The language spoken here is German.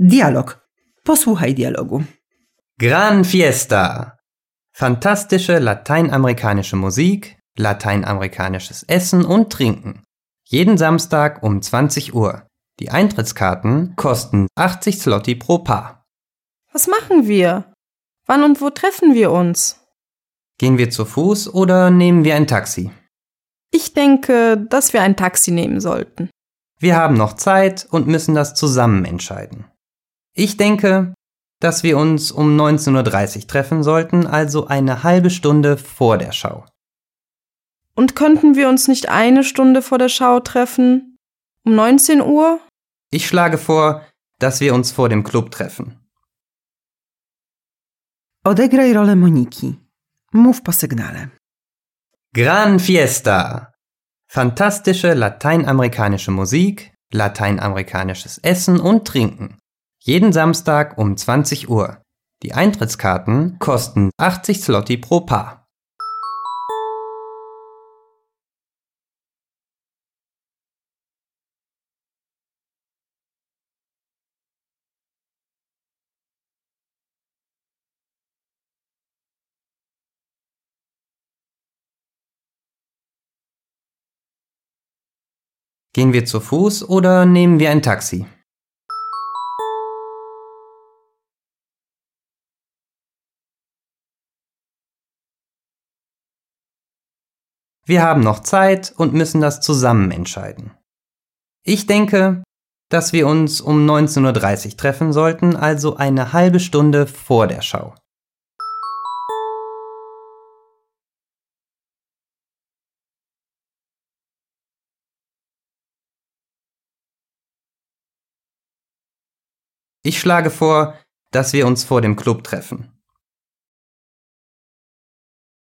Dialog. Posłuchaj dialogu. Gran Fiesta. Fantastische lateinamerikanische Musik, lateinamerikanisches Essen und Trinken. Jeden Samstag um 20 Uhr. Die Eintrittskarten kosten 80 Zloty pro Paar. Was machen wir? Wann und wo treffen wir uns? Gehen wir zu Fuß oder nehmen wir ein Taxi? Ich denke, dass wir ein Taxi nehmen sollten. Wir haben noch Zeit und müssen das zusammen entscheiden. Ich denke, dass wir uns um 19.30 Uhr treffen sollten, also eine halbe Stunde vor der Schau. Und könnten wir uns nicht eine Stunde vor der Schau treffen? Um 19 Uhr? Ich schlage vor, dass wir uns vor dem Club treffen. Odegraj rolę Moniki. Mów po sygnale. Gran Fiesta. Fantastische lateinamerikanische Musik, lateinamerikanisches Essen und Trinken. Jeden Samstag um 20 Uhr. Die Eintrittskarten kosten 80 Zloty pro Paar. Gehen wir zu Fuß oder nehmen wir ein Taxi? Wir haben noch Zeit und müssen das zusammen entscheiden. Ich denke, dass wir uns um 19.30 Uhr treffen sollten, also eine halbe Stunde vor der Schau. Ich schlage vor, dass wir uns vor dem Club treffen.